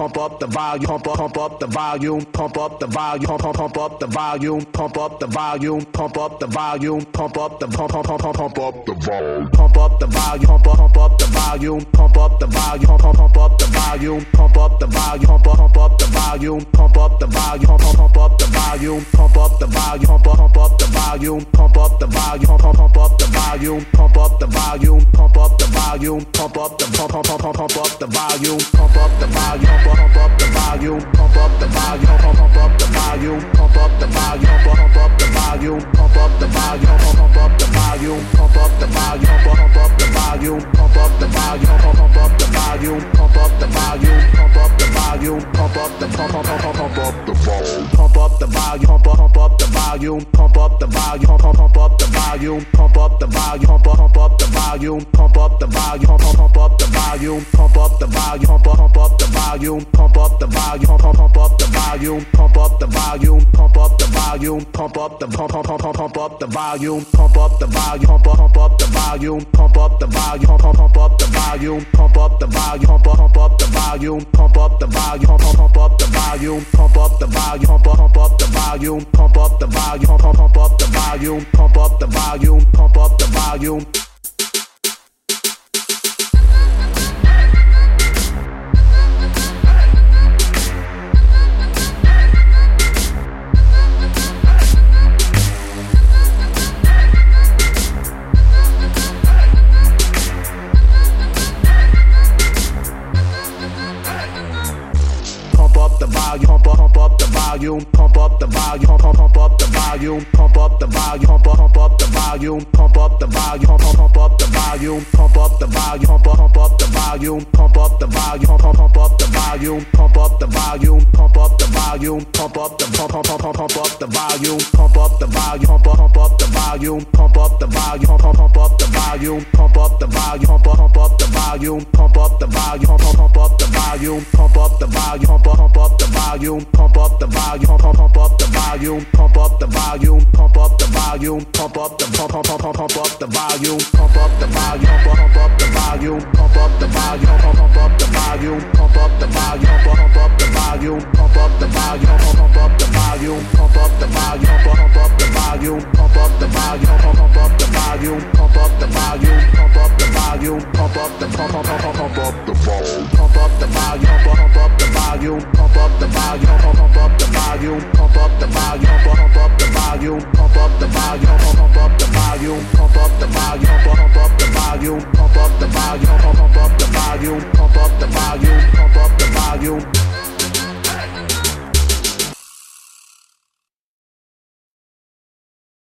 pump up the volume, pump up, pump up the volume, pump up the volume, pump pump up the volume, pump up the volume, pump up the volume, pump up the pump pump pump pump up the volume, pump up the volume, pump up, pump up the volume, pump up the volume, pump pump up the volume, pump up the volume, pump up, pump up the volume, pump up the volume, pump pump up the volume, pump up the volume, pump up, the volume, pump up the volume, pump pump up volume, pump up the volume, pump up the volume, pump up the pump pump pump pump up the volume, pump up the volume, pump up, pump up the volume, pump up the volume, pump pump up the volume, pump up the volume, pump up, the volume, pump up the volume, pump up, the volume, pump up the volume, pump up, the volume, pump up the volume, pump up, the volume, pump up the volume, pump up the volume, pump up the pump pump pump pump up the volume, pump up the volume, pump up, the volume, pump up the volume, pump up, the volume, volume, pump up, pump up the volume, pump up the volume, pump up, pump up the volume, pump up the volume, pump pump up the volume, pump up the volume, pump up, pump up the volume, pump up the volume, pump up the volume, pump up the pump pump pump pump up the volume, pump up the volume, pump pump up the volume, pump up the volume, pump up pump up the volume, pump up the volume, pump pump up the volume, pump up the volume, pump up pump up the volume, pump up the volume, pump pump up the volume, pump up the volume, pump up pump up the volume, pump up the volume, pump up the volume. The volume, pump up, pump up the volume, pump up the volume, pump up, pump up the volume, pump up the volume, pump pump up the volume, pump up the volume, pump pump up the volume, pump up the volume, pump pump up the volume, pump up the volume, pump pump up the volume, pump up the volume, pump up the volume, pump up the pump pump pump pump up the volume, pump up the volume, pump pump up the volume, pump up the volume, pump up, pump up the volume, pump up the volume, pump pump up the volume, pump up the volume, pump pump up the volume, pump up the volume, pump up, pump volume, pump up the volume, pump up, pump up the volume, pump up the volume, pump up the volume, pump up the pump pump pump pump up the volume, pump up the volume, pump pump up the volume, pump up the volume, pump pump up the volume, pump up the volume, pump pump up the volume, pump up the volume, pump pump up the volume, pump up the volume, pump pump up the volume, pump up the volume, pump pump up the volume, pump up the volume, pump up the volume, pump up the pump pump pump pump up the volume, pump up the volume, pump volume, pump up the volume, pump up the volume, pump up the volume, pump up the volume, pump up the volume, pump up the volume, pump up the volume.